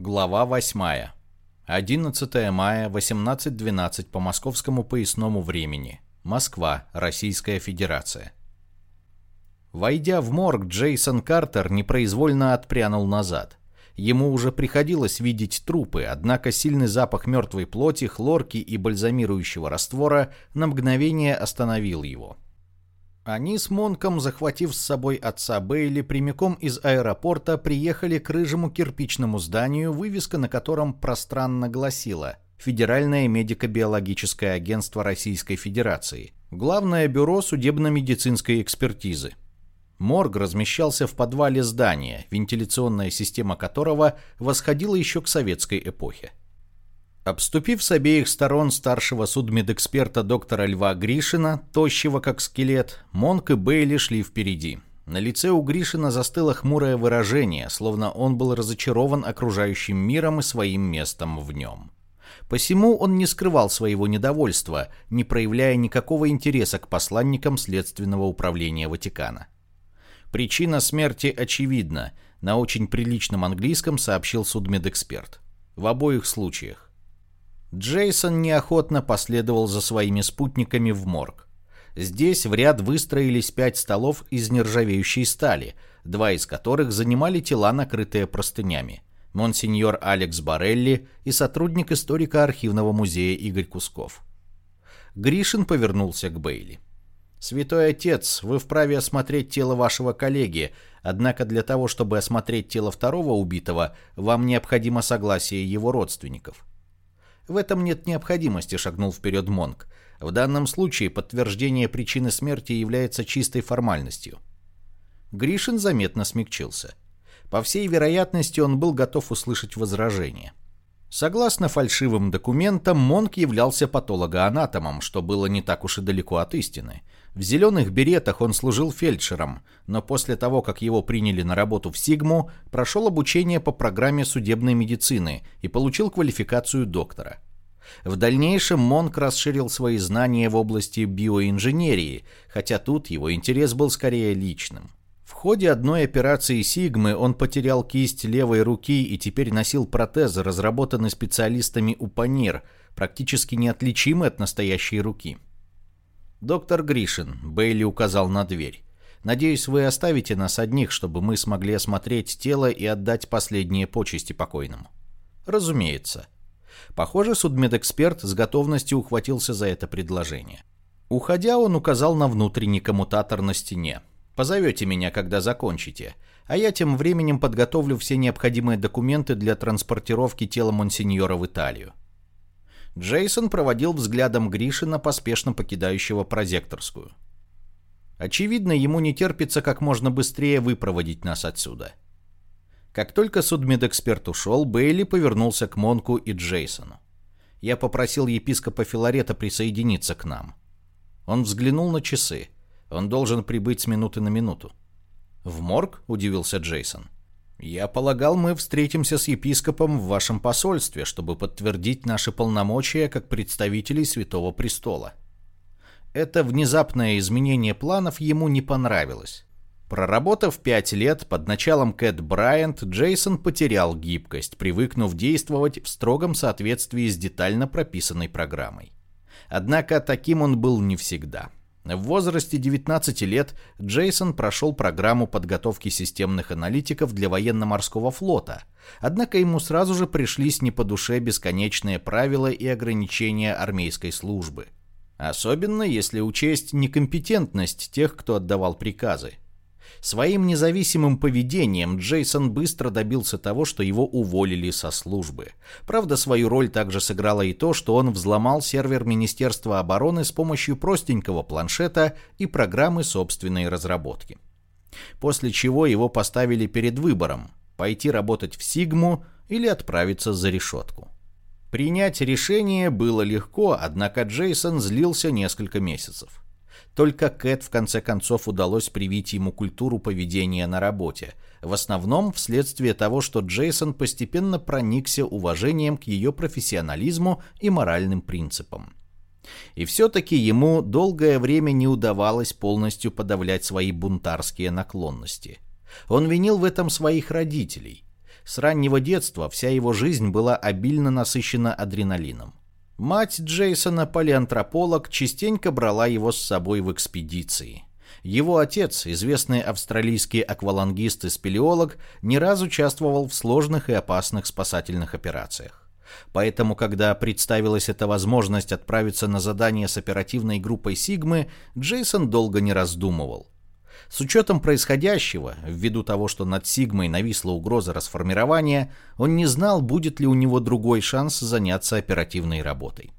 Глава 8. 11 мая, 18.12 по московскому поясному времени. Москва, Российская Федерация. Войдя в морг, Джейсон Картер непроизвольно отпрянул назад. Ему уже приходилось видеть трупы, однако сильный запах мертвой плоти, хлорки и бальзамирующего раствора на мгновение остановил его. Они с Монком, захватив с собой отца Бейли, прямиком из аэропорта приехали к рыжему кирпичному зданию, вывеска на котором пространно гласила «Федеральное медико-биологическое агентство Российской Федерации. Главное бюро судебно-медицинской экспертизы». Морг размещался в подвале здания, вентиляционная система которого восходила еще к советской эпохе. Обступив с обеих сторон старшего судмедэксперта доктора Льва Гришина, тощего как скелет, Монк и Бейли шли впереди. На лице у Гришина застыло хмурое выражение, словно он был разочарован окружающим миром и своим местом в нем. Посему он не скрывал своего недовольства, не проявляя никакого интереса к посланникам Следственного управления Ватикана. Причина смерти очевидна, на очень приличном английском сообщил судмедэксперт. В обоих случаях. Джейсон неохотно последовал за своими спутниками в морг. Здесь в ряд выстроились пять столов из нержавеющей стали, два из которых занимали тела, накрытые простынями. Монсеньор Алекс Барелли и сотрудник историко-архивного музея Игорь Кусков. Гришин повернулся к Бейли. «Святой отец, вы вправе осмотреть тело вашего коллеги, однако для того, чтобы осмотреть тело второго убитого, вам необходимо согласие его родственников. В этом нет необходимости, шагнул вперед Монк. В данном случае подтверждение причины смерти является чистой формальностью. Гришин заметно смягчился. По всей вероятности, он был готов услышать возражение. Согласно фальшивым документам, Монк являлся патологоанатомом, что было не так уж и далеко от истины. В зеленых беретах он служил фельдшером, но после того, как его приняли на работу в Сигму, прошел обучение по программе судебной медицины и получил квалификацию доктора. В дальнейшем Монк расширил свои знания в области биоинженерии, хотя тут его интерес был скорее личным. В ходе одной операции Сигмы он потерял кисть левой руки и теперь носил протез, разработанный специалистами УПАНИР, практически неотличимый от настоящей руки. «Доктор Гришин», — Бейли указал на дверь. «Надеюсь, вы оставите нас одних, чтобы мы смогли осмотреть тело и отдать последние почести покойному». «Разумеется». Похоже, судмедэксперт с готовностью ухватился за это предложение. Уходя, он указал на внутренний коммутатор на стене. Позовете меня, когда закончите, а я тем временем подготовлю все необходимые документы для транспортировки тела Монсеньора в Италию. Джейсон проводил взглядом Гришина, поспешно покидающего прозекторскую. Очевидно, ему не терпится как можно быстрее выпроводить нас отсюда. Как только судмедэксперт ушел, Бейли повернулся к Монку и Джейсону. Я попросил епископа Филарета присоединиться к нам. Он взглянул на часы. Он должен прибыть с минуты на минуту. «В морг?» – удивился Джейсон. «Я полагал, мы встретимся с епископом в вашем посольстве, чтобы подтвердить наши полномочия как представителей Святого Престола». Это внезапное изменение планов ему не понравилось. Проработав пять лет под началом Кэт Брайант, Джейсон потерял гибкость, привыкнув действовать в строгом соответствии с детально прописанной программой. Однако таким он был не всегда – в возрасте 19 лет Джейсон прошел программу подготовки системных аналитиков для военно-морского флота, однако ему сразу же пришлись не по душе бесконечные правила и ограничения армейской службы. Особенно если учесть некомпетентность тех, кто отдавал приказы. Своим независимым поведением Джейсон быстро добился того, что его уволили со службы. Правда, свою роль также сыграло и то, что он взломал сервер Министерства обороны с помощью простенького планшета и программы собственной разработки. После чего его поставили перед выбором – пойти работать в Сигму или отправиться за решетку. Принять решение было легко, однако Джейсон злился несколько месяцев. Только Кэт в конце концов удалось привить ему культуру поведения на работе, в основном вследствие того, что Джейсон постепенно проникся уважением к ее профессионализму и моральным принципам. И все-таки ему долгое время не удавалось полностью подавлять свои бунтарские наклонности. Он винил в этом своих родителей. С раннего детства вся его жизнь была обильно насыщена адреналином. Мать Джейсона, палеантрополог, частенько брала его с собой в экспедиции. Его отец, известный австралийский аквалангист и спелеолог, не раз участвовал в сложных и опасных спасательных операциях. Поэтому, когда представилась эта возможность отправиться на задание с оперативной группой Сигмы, Джейсон долго не раздумывал. С учетом происходящего, ввиду того, что над Сигмой нависла угроза расформирования, он не знал, будет ли у него другой шанс заняться оперативной работой.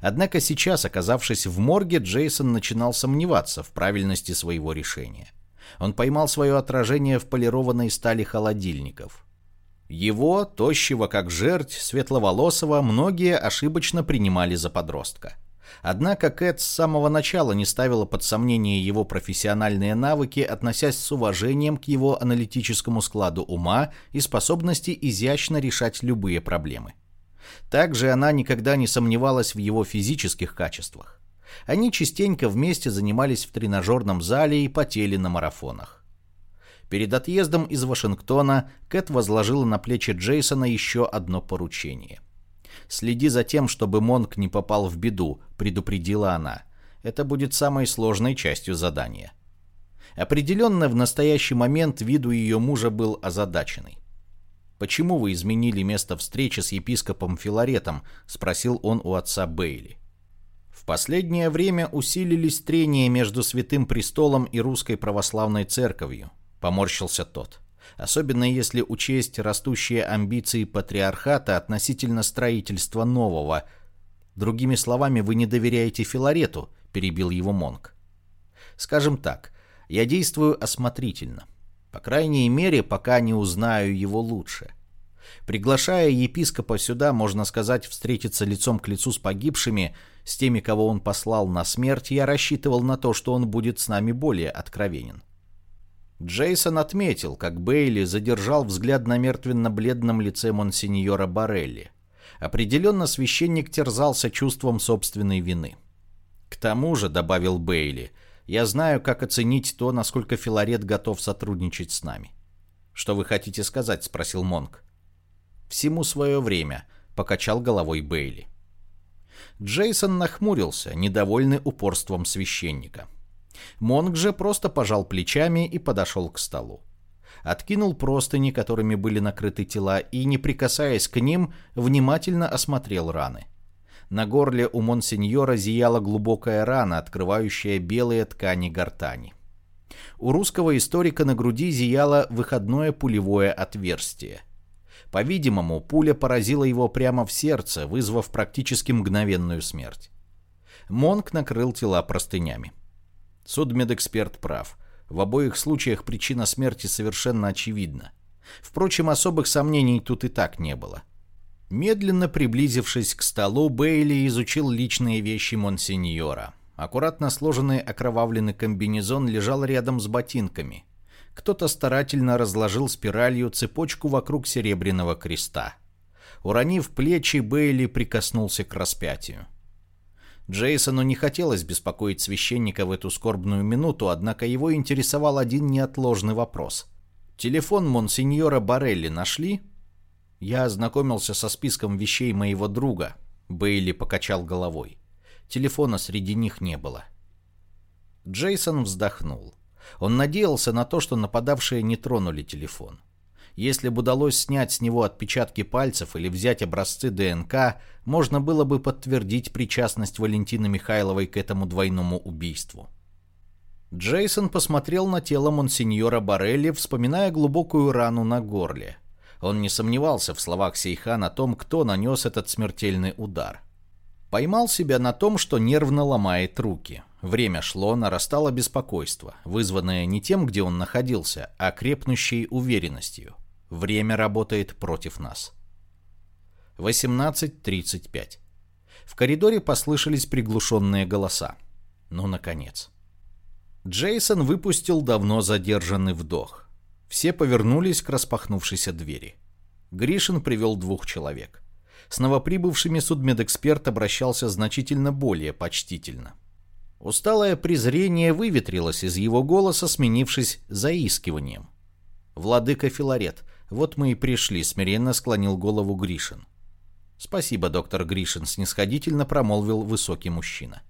Однако сейчас, оказавшись в морге, Джейсон начинал сомневаться в правильности своего решения. Он поймал свое отражение в полированной стали холодильников. Его, тощего как жерть, светловолосого, многие ошибочно принимали за подростка. Однако Кэт с самого начала не ставила под сомнение его профессиональные навыки, относясь с уважением к его аналитическому складу ума и способности изящно решать любые проблемы. Также она никогда не сомневалась в его физических качествах. Они частенько вместе занимались в тренажерном зале и потели на марафонах. Перед отъездом из Вашингтона Кэт возложила на плечи Джейсона еще одно поручение. «Следи за тем, чтобы Монк не попал в беду», — предупредила она. «Это будет самой сложной частью задания». Определенно, в настоящий момент виду ее мужа был озадаченный. «Почему вы изменили место встречи с епископом Филаретом?» — спросил он у отца Бейли. В последнее время усилились трения между Святым Престолом и Русской Православной Церковью, поморщился тот. Особенно если учесть растущие амбиции патриархата относительно строительства нового. Другими словами, вы не доверяете Филарету, перебил его Монк. Скажем так, я действую осмотрительно. По крайней мере, пока не узнаю его лучше. Приглашая епископа сюда, можно сказать, встретиться лицом к лицу с погибшими, с теми, кого он послал на смерть, я рассчитывал на то, что он будет с нами более откровенен. Джейсон отметил, как Бейли задержал взгляд на мертвенно-бледном лице монсеньора Барелли. Определенно священник терзался чувством собственной вины. «К тому же», — добавил Бейли, — я знаю, как оценить то, насколько Филарет готов сотрудничать с нами. Что вы хотите сказать? спросил Монк. Всему свое время, покачал головой Бейли. Джейсон нахмурился, недовольный упорством священника. Монк же просто пожал плечами и подошел к столу. Откинул простыни, которыми были накрыты тела, и, не прикасаясь к ним, внимательно осмотрел раны. На горле у монсеньора зияла глубокая рана, открывающая белые ткани гортани. У русского историка на груди зияло выходное пулевое отверстие. По-видимому, пуля поразила его прямо в сердце, вызвав практически мгновенную смерть. Монк накрыл тела простынями. Судмедэксперт прав. В обоих случаях причина смерти совершенно очевидна. Впрочем, особых сомнений тут и так не было. — Медленно приблизившись к столу, Бейли изучил личные вещи монсеньора. Аккуратно сложенный окровавленный комбинезон лежал рядом с ботинками. Кто-то старательно разложил спиралью цепочку вокруг серебряного креста. Уронив плечи, Бейли прикоснулся к распятию. Джейсону не хотелось беспокоить священника в эту скорбную минуту, однако его интересовал один неотложный вопрос. «Телефон монсеньора Барелли нашли?» Я ознакомился со списком вещей моего друга. Бейли покачал головой. Телефона среди них не было. Джейсон вздохнул. Он надеялся на то, что нападавшие не тронули телефон. Если бы удалось снять с него отпечатки пальцев или взять образцы ДНК, можно было бы подтвердить причастность Валентины Михайловой к этому двойному убийству. Джейсон посмотрел на тело монсеньора Барелли, вспоминая глубокую рану на горле. Он не сомневался в словах Сейхан о том, кто нанес этот смертельный удар. Поймал себя на том, что нервно ломает руки. Время шло, нарастало беспокойство, вызванное не тем, где он находился, а крепнущей уверенностью. Время работает против нас. 18.35. В коридоре послышались приглушенные голоса. Ну, наконец. Джейсон выпустил давно задержанный вдох. Все повернулись к распахнувшейся двери. Гришин привел двух человек. С новоприбывшими судмедэксперт обращался значительно более почтительно. Усталое презрение выветрилось из его голоса, сменившись заискиванием. «Владыка Филарет, «Вот мы и пришли», — смиренно склонил голову Гришин. «Спасибо, доктор Гришин», — снисходительно промолвил высокий мужчина.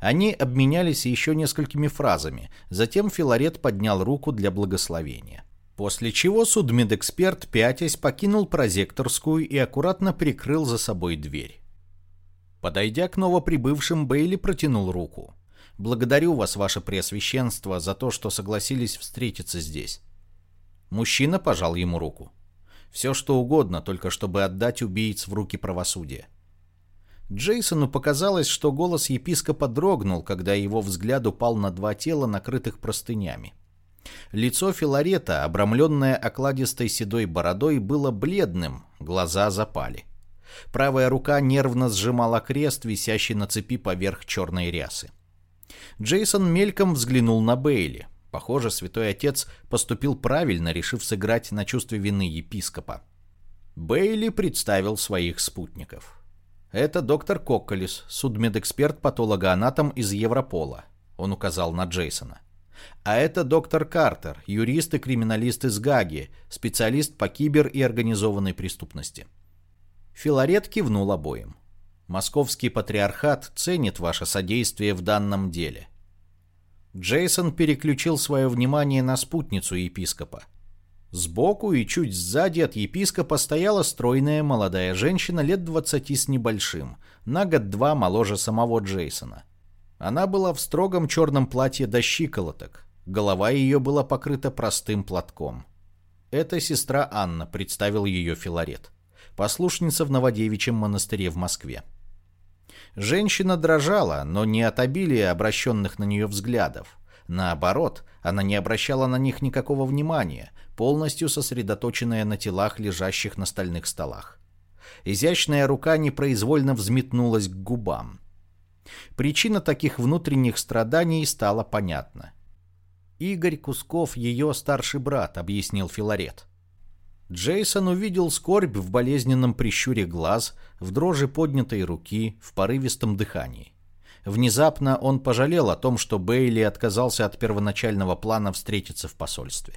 Они обменялись еще несколькими фразами, затем Филарет поднял руку для благословения. После чего судмедэксперт, пятясь, покинул прозекторскую и аккуратно прикрыл за собой дверь. Подойдя к новоприбывшим, Бейли протянул руку. «Благодарю вас, ваше преосвященство, за то, что согласились встретиться здесь». Мужчина пожал ему руку. Все что угодно, только чтобы отдать убийц в руки правосудия. Джейсону показалось, что голос епископа дрогнул, когда его взгляд упал на два тела, накрытых простынями. Лицо Филарета, обрамленное окладистой седой бородой, было бледным, глаза запали. Правая рука нервно сжимала крест, висящий на цепи поверх черной рясы. Джейсон мельком взглянул на Бейли. Похоже, святой отец поступил правильно, решив сыграть на чувстве вины епископа. Бейли представил своих спутников. Это доктор Кокколис, судмедэксперт-патологоанатом из Европола. Он указал на Джейсона. А это доктор Картер, юрист и криминалист из Гаги, специалист по кибер- и организованной преступности. Филарет кивнул обоим. Московский патриархат ценит ваше содействие в данном деле. Джейсон переключил свое внимание на спутницу епископа. Сбоку и чуть сзади от епископа стояла стройная молодая женщина лет двадцати с небольшим, на год-два моложе самого Джейсона. Она была в строгом черном платье до щиколоток, голова ее была покрыта простым платком. «Это сестра Анна», — представил ее Филарет, послушница в Новодевичьем монастыре в Москве. Женщина дрожала, но не от обилия обращенных на нее взглядов. Наоборот, она не обращала на них никакого внимания, полностью сосредоточенная на телах, лежащих на стальных столах. Изящная рука непроизвольно взметнулась к губам. Причина таких внутренних страданий стала понятна. «Игорь Кусков — ее старший брат», — объяснил Филарет. Джейсон увидел скорбь в болезненном прищуре глаз, в дрожи поднятой руки, в порывистом дыхании. Внезапно он пожалел о том, что Бейли отказался от первоначального плана встретиться в посольстве.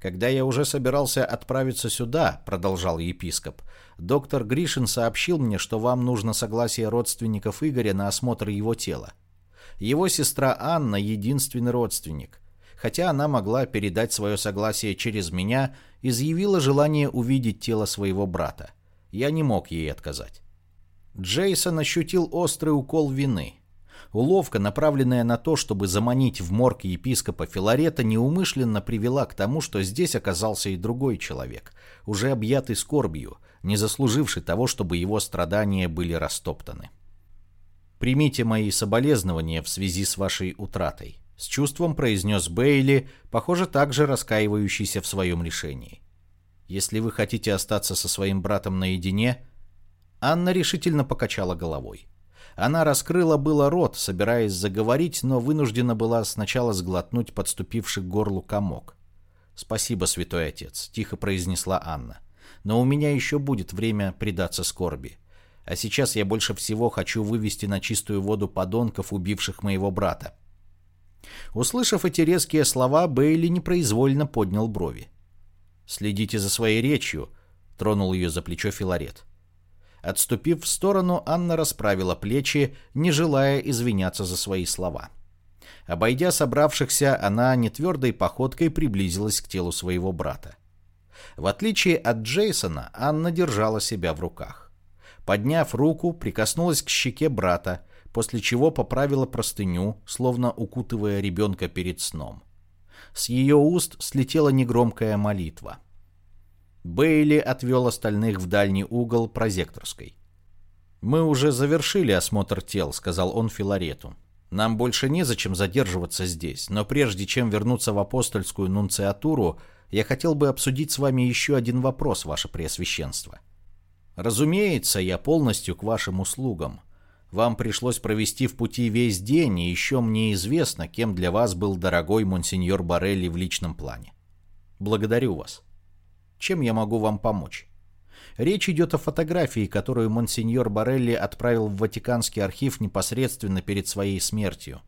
Когда я уже собирался отправиться сюда, продолжал епископ, доктор Гришин сообщил мне, что вам нужно согласие родственников Игоря на осмотр его тела. Его сестра Анна единственный родственник. Хотя она могла передать свое согласие через меня, изъявила желание увидеть тело своего брата. Я не мог ей отказать. Джейсон ощутил острый укол вины. Уловка, направленная на то, чтобы заманить в морг епископа Филарета, неумышленно привела к тому, что здесь оказался и другой человек, уже объятый скорбью, не заслуживший того, чтобы его страдания были растоптаны. «Примите мои соболезнования в связи с вашей утратой», — с чувством произнес Бейли, похоже, также раскаивающийся в своем решении. «Если вы хотите остаться со своим братом наедине...» Анна решительно покачала головой. Она раскрыла было рот, собираясь заговорить, но вынуждена была сначала сглотнуть подступивший к горлу комок. «Спасибо, святой отец», — тихо произнесла Анна. «Но у меня еще будет время предаться скорби. А сейчас я больше всего хочу вывести на чистую воду подонков, убивших моего брата». Услышав эти резкие слова, Бейли непроизвольно поднял брови. «Следите за своей речью», — тронул ее за плечо Филарет. Отступив в сторону, Анна расправила плечи, не желая извиняться за свои слова. Обойдя собравшихся, она нетвердой походкой приблизилась к телу своего брата. В отличие от Джейсона, Анна держала себя в руках. Подняв руку, прикоснулась к щеке брата, после чего поправила простыню, словно укутывая ребенка перед сном. С ее уст слетела негромкая молитва — Бейли отвел остальных в дальний угол прозекторской. «Мы уже завершили осмотр тел», — сказал он Филарету. «Нам больше незачем задерживаться здесь, но прежде чем вернуться в апостольскую нунциатуру, я хотел бы обсудить с вами еще один вопрос, ваше преосвященство. Разумеется, я полностью к вашим услугам. Вам пришлось провести в пути весь день, и еще мне известно, кем для вас был дорогой монсеньор Барелли в личном плане. Благодарю вас». Чем я могу вам помочь? Речь идет о фотографии, которую монсеньор Барелли отправил в Ватиканский архив непосредственно перед своей смертью.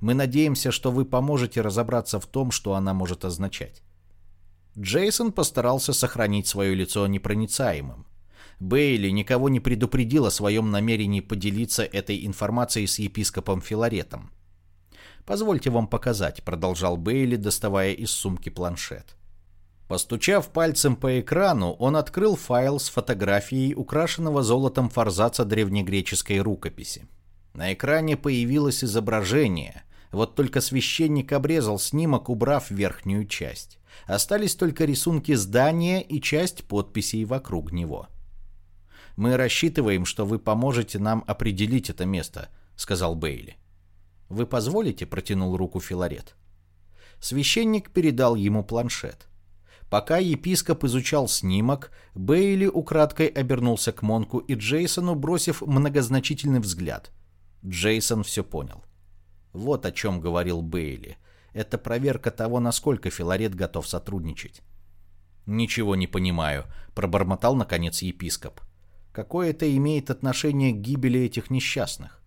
Мы надеемся, что вы поможете разобраться в том, что она может означать. Джейсон постарался сохранить свое лицо непроницаемым. Бейли никого не предупредил о своем намерении поделиться этой информацией с епископом Филаретом. «Позвольте вам показать», — продолжал Бейли, доставая из сумки планшет. Постучав пальцем по экрану, он открыл файл с фотографией украшенного золотом форзаца древнегреческой рукописи. На экране появилось изображение, вот только священник обрезал снимок, убрав верхнюю часть. Остались только рисунки здания и часть подписей вокруг него. «Мы рассчитываем, что вы поможете нам определить это место», — сказал Бейли. «Вы позволите?» — протянул руку Филарет. Священник передал ему планшет. Пока епископ изучал снимок, Бейли украдкой обернулся к Монку и Джейсону, бросив многозначительный взгляд. Джейсон все понял. Вот о чем говорил Бейли. Это проверка того, насколько Филарет готов сотрудничать. «Ничего не понимаю», — пробормотал наконец епископ. «Какое это имеет отношение к гибели этих несчастных?»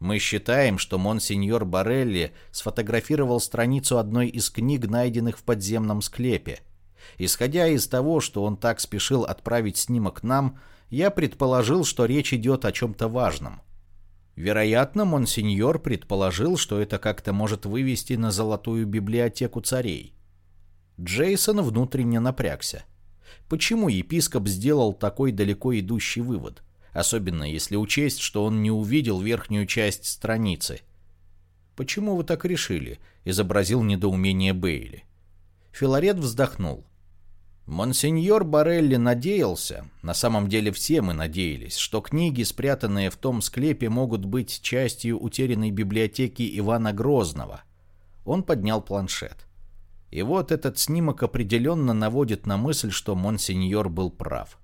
Мы считаем, что монсеньор Барелли сфотографировал страницу одной из книг, найденных в подземном склепе. Исходя из того, что он так спешил отправить снимок нам, я предположил, что речь идет о чем-то важном. Вероятно, монсеньор предположил, что это как-то может вывести на золотую библиотеку царей. Джейсон внутренне напрягся. Почему епископ сделал такой далеко идущий вывод? особенно если учесть, что он не увидел верхнюю часть страницы. «Почему вы так решили?» — изобразил недоумение Бейли. Филарет вздохнул. Монсеньор Барелли надеялся, на самом деле все мы надеялись, что книги, спрятанные в том склепе, могут быть частью утерянной библиотеки Ивана Грозного. Он поднял планшет. И вот этот снимок определенно наводит на мысль, что Монсеньор был прав.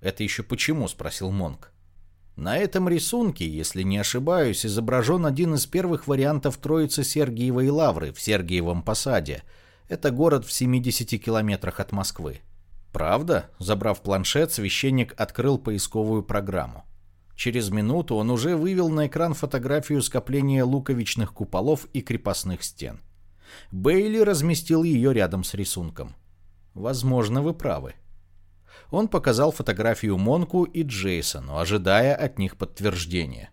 «Это еще почему?» – спросил Монк. На этом рисунке, если не ошибаюсь, изображен один из первых вариантов Троицы Сергиевой Лавры в Сергиевом Посаде. Это город в 70 километрах от Москвы. Правда? Забрав планшет, священник открыл поисковую программу. Через минуту он уже вывел на экран фотографию скопления луковичных куполов и крепостных стен. Бейли разместил ее рядом с рисунком. Возможно, вы правы он показал фотографию Монку и Джейсону, ожидая от них подтверждения.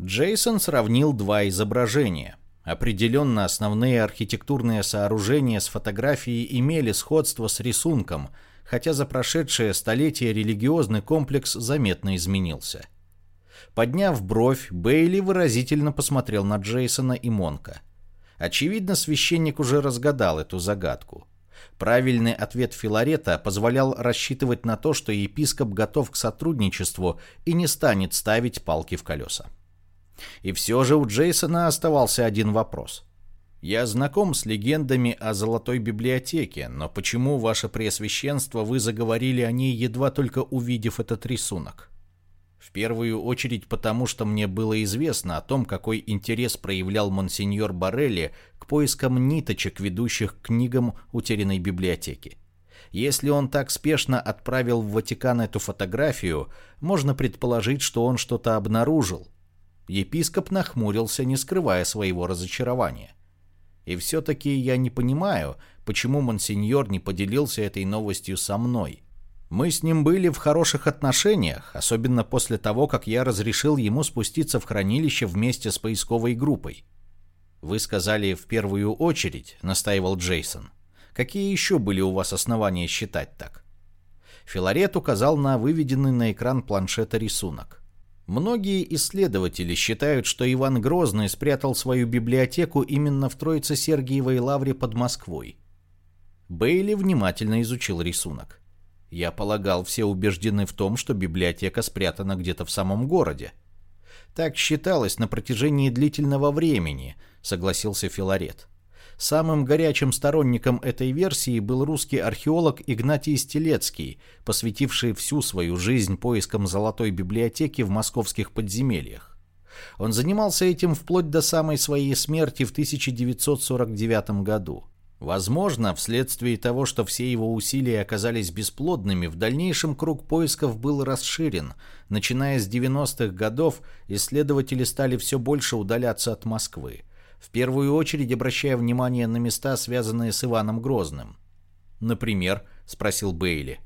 Джейсон сравнил два изображения. Определенно основные архитектурные сооружения с фотографией имели сходство с рисунком, хотя за прошедшее столетие религиозный комплекс заметно изменился. Подняв бровь, Бейли выразительно посмотрел на Джейсона и Монка. Очевидно, священник уже разгадал эту загадку. Правильный ответ Филарета позволял рассчитывать на то, что епископ готов к сотрудничеству и не станет ставить палки в колеса. И все же у Джейсона оставался один вопрос. «Я знаком с легендами о Золотой библиотеке, но почему, ваше Преосвященство, вы заговорили о ней, едва только увидев этот рисунок?» В первую очередь потому, что мне было известно о том, какой интерес проявлял монсеньор Барелли к поискам ниточек, ведущих к книгам утерянной библиотеки. Если он так спешно отправил в Ватикан эту фотографию, можно предположить, что он что-то обнаружил. Епископ нахмурился, не скрывая своего разочарования. И все-таки я не понимаю, почему монсеньор не поделился этой новостью со мной. Мы с ним были в хороших отношениях, особенно после того, как я разрешил ему спуститься в хранилище вместе с поисковой группой. «Вы сказали в первую очередь», — настаивал Джейсон. «Какие еще были у вас основания считать так?» Филарет указал на выведенный на экран планшета рисунок. Многие исследователи считают, что Иван Грозный спрятал свою библиотеку именно в Троице-Сергиевой лавре под Москвой. Бейли внимательно изучил рисунок. Я полагал, все убеждены в том, что библиотека спрятана где-то в самом городе. Так считалось на протяжении длительного времени, согласился Филарет. Самым горячим сторонником этой версии был русский археолог Игнатий Стелецкий, посвятивший всю свою жизнь поискам золотой библиотеки в московских подземельях. Он занимался этим вплоть до самой своей смерти в 1949 году. Возможно, вследствие того, что все его усилия оказались бесплодными, в дальнейшем круг поисков был расширен. Начиная с 90-х годов, исследователи стали все больше удаляться от Москвы. в первую очередь обращая внимание на места, связанные с Иваном Грозным. «Например?» — спросил Бейли.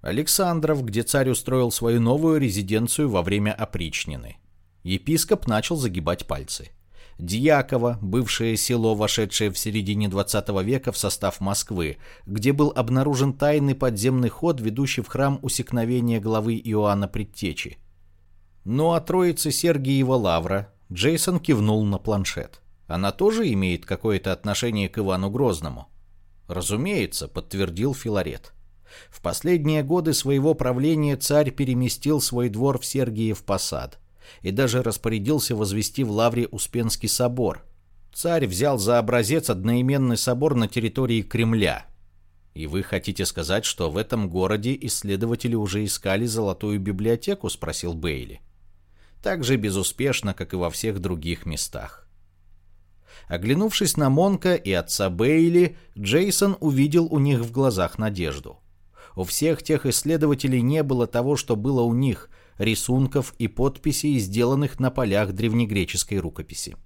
Александров, где царь устроил свою новую резиденцию во время опричнины. Епископ начал загибать пальцы. Дьяково, бывшее село, вошедшее в середине 20 века в состав Москвы, где был обнаружен тайный подземный ход, ведущий в храм усекновения главы Иоанна Предтечи. Ну а троица Сергиева Лавра Джейсон кивнул на планшет. Она тоже имеет какое-то отношение к Ивану Грозному? Разумеется, подтвердил Филарет. В последние годы своего правления царь переместил свой двор в Сергиев Посад и даже распорядился возвести в Лавре Успенский собор. Царь взял за образец одноименный собор на территории Кремля. И вы хотите сказать, что в этом городе исследователи уже искали золотую библиотеку, спросил Бейли. Так же безуспешно, как и во всех других местах. Оглянувшись на Монка и отца Бейли, Джейсон увидел у них в глазах надежду. У всех тех исследователей не было того, что было у них, рисунков и подписей, сделанных на полях древнегреческой рукописи.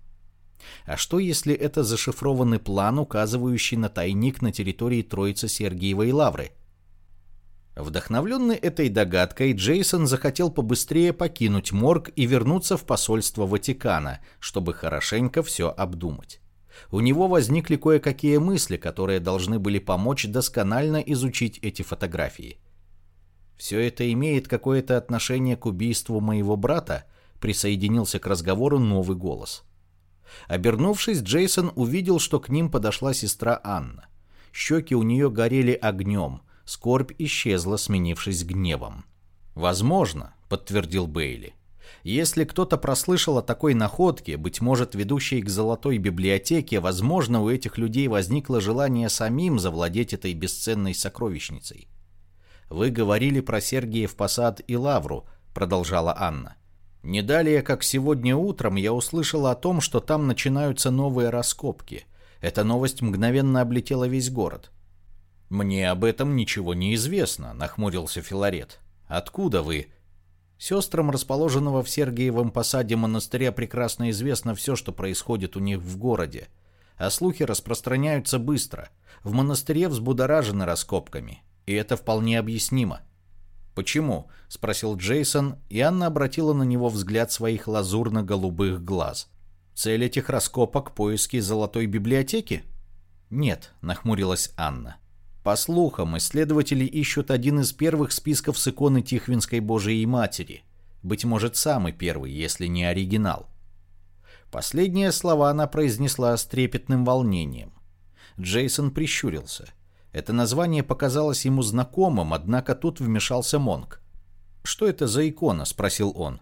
А что, если это зашифрованный план, указывающий на тайник на территории Троицы Сергиевой Лавры? Вдохновленный этой догадкой, Джейсон захотел побыстрее покинуть морг и вернуться в посольство Ватикана, чтобы хорошенько все обдумать. У него возникли кое-какие мысли, которые должны были помочь досконально изучить эти фотографии. Все это имеет какое-то отношение к убийству моего брата, присоединился к разговору новый голос. Обернувшись, Джейсон увидел, что к ним подошла сестра Анна. Щеки у нее горели огнем, скорбь исчезла, сменившись гневом. «Возможно», — подтвердил Бейли. Если кто-то прослышал о такой находке, быть может, ведущей к золотой библиотеке, возможно, у этих людей возникло желание самим завладеть этой бесценной сокровищницей. «Вы говорили про Сергиев Посад и Лавру», — продолжала Анна. «Не далее, как сегодня утром, я услышала о том, что там начинаются новые раскопки. Эта новость мгновенно облетела весь город». «Мне об этом ничего не известно», — нахмурился Филарет. «Откуда вы?» Сестрам расположенного в Сергиевом посаде монастыря прекрасно известно все, что происходит у них в городе. А слухи распространяются быстро. В монастыре взбудоражены раскопками. И это вполне объяснимо. «Почему?» – спросил Джейсон, и Анна обратила на него взгляд своих лазурно-голубых глаз. «Цель этих раскопок – поиски золотой библиотеки?» «Нет», – нахмурилась Анна. «По слухам, исследователи ищут один из первых списков с иконы Тихвинской Божией Матери. Быть может, самый первый, если не оригинал». Последние слова она произнесла с трепетным волнением. Джейсон прищурился – это название показалось ему знакомым, однако тут вмешался Монг. «Что это за икона?» – спросил он.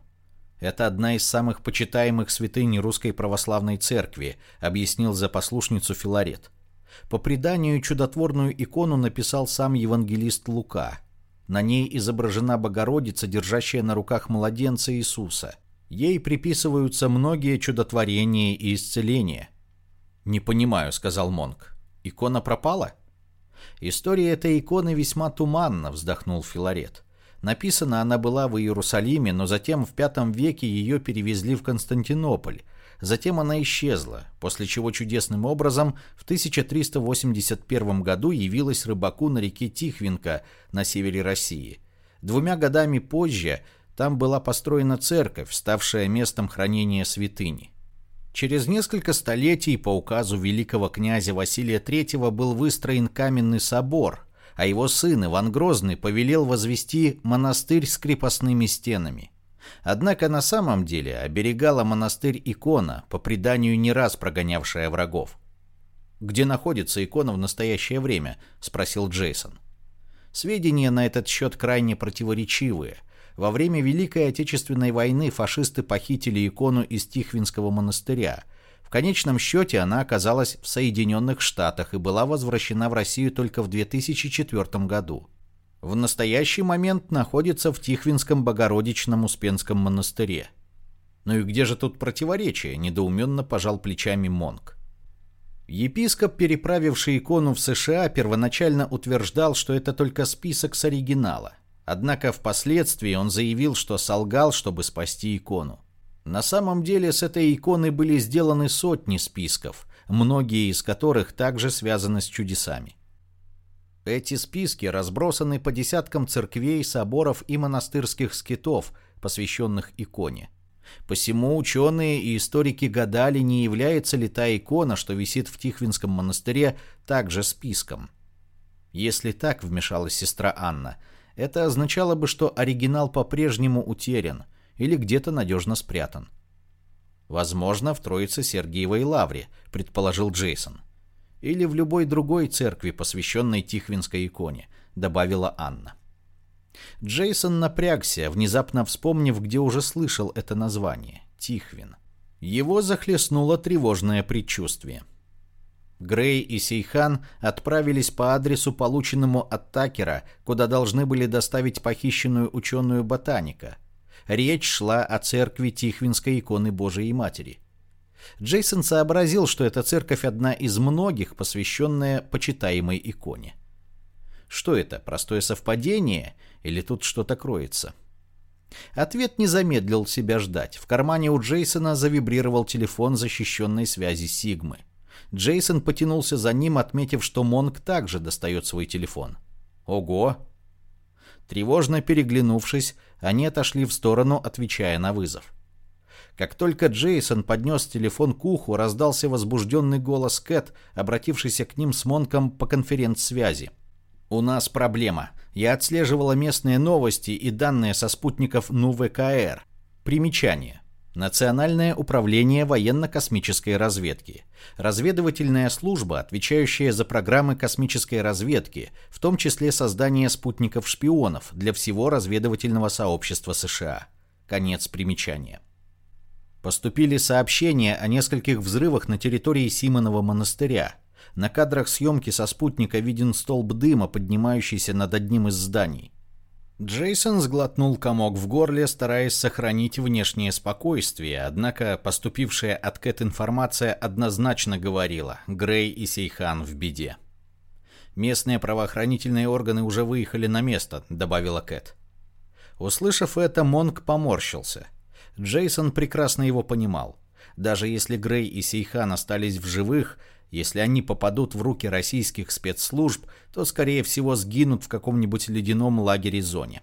«Это одна из самых почитаемых святынь Русской Православной Церкви», – объяснил за послушницу Филарет. По преданию, чудотворную икону написал сам евангелист Лука. На ней изображена Богородица, держащая на руках младенца Иисуса. Ей приписываются многие чудотворения и исцеления. «Не понимаю», — сказал Монг. «Икона пропала?» История этой иконы весьма туманна, вздохнул Филарет. Написана она была в Иерусалиме, но затем в V веке ее перевезли в Константинополь. Затем она исчезла, после чего чудесным образом в 1381 году явилась рыбаку на реке Тихвинка на севере России. Двумя годами позже там была построена церковь, ставшая местом хранения святыни. Через несколько столетий по указу великого князя Василия III был выстроен каменный собор, а его сын Иван Грозный повелел возвести монастырь с крепостными стенами. Однако на самом деле оберегала монастырь икона, по преданию не раз прогонявшая врагов. «Где находится икона в настоящее время?» – спросил Джейсон. Сведения на этот счет крайне противоречивые – во время Великой Отечественной войны фашисты похитили икону из Тихвинского монастыря. В конечном счете она оказалась в Соединенных Штатах и была возвращена в Россию только в 2004 году. В настоящий момент находится в Тихвинском Богородичном Успенском монастыре. Ну и где же тут противоречие? Недоуменно пожал плечами Монг. Епископ, переправивший икону в США, первоначально утверждал, что это только список с оригинала. Однако впоследствии он заявил, что солгал, чтобы спасти икону. На самом деле с этой иконы были сделаны сотни списков, многие из которых также связаны с чудесами. Эти списки разбросаны по десяткам церквей, соборов и монастырских скитов, посвященных иконе. Посему ученые и историки гадали, не является ли та икона, что висит в Тихвинском монастыре, также списком. Если так, вмешалась сестра Анна, это означало бы, что оригинал по-прежнему утерян или где-то надежно спрятан. Возможно, в Троице Сергиевой Лавре, предположил Джейсон. Или в любой другой церкви, посвященной Тихвинской иконе, добавила Анна. Джейсон напрягся, внезапно вспомнив, где уже слышал это название – Тихвин. Его захлестнуло тревожное предчувствие. Грей и Сейхан отправились по адресу, полученному от Такера, куда должны были доставить похищенную ученую ботаника. Речь шла о церкви Тихвинской иконы Божией Матери. Джейсон сообразил, что эта церковь одна из многих, посвященная почитаемой иконе. Что это, простое совпадение или тут что-то кроется? Ответ не замедлил себя ждать. В кармане у Джейсона завибрировал телефон защищенной связи Сигмы. Джейсон потянулся за ним, отметив, что Монг также достает свой телефон. Ого! Тревожно переглянувшись, они отошли в сторону, отвечая на вызов. Как только Джейсон поднес телефон к уху, раздался возбужденный голос Кэт, обратившийся к ним с Монком по конференц-связи. У нас проблема. Я отслеживала местные новости и данные со спутников НУВКР. Примечание. Национальное управление военно-космической разведки. Разведывательная служба, отвечающая за программы космической разведки, в том числе создание спутников-шпионов для всего разведывательного сообщества США. Конец примечания. Поступили сообщения о нескольких взрывах на территории Симонова монастыря. На кадрах съемки со спутника виден столб дыма, поднимающийся над одним из зданий. Джейсон сглотнул комок в горле, стараясь сохранить внешнее спокойствие, однако поступившая от Кэт информация однозначно говорила «Грей и Сейхан в беде». «Местные правоохранительные органы уже выехали на место», — добавила Кэт. Услышав это, Монк поморщился. Джейсон прекрасно его понимал. Даже если Грей и Сейхан остались в живых, если они попадут в руки российских спецслужб, то, скорее всего, сгинут в каком-нибудь ледяном лагере-зоне.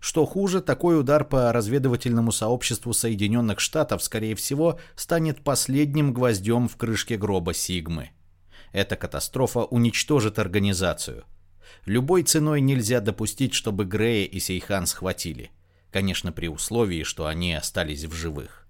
Что хуже, такой удар по разведывательному сообществу Соединенных Штатов, скорее всего, станет последним гвоздем в крышке гроба Сигмы. Эта катастрофа уничтожит организацию. Любой ценой нельзя допустить, чтобы Грея и Сейхан схватили. Конечно, при условии, что они остались в живых.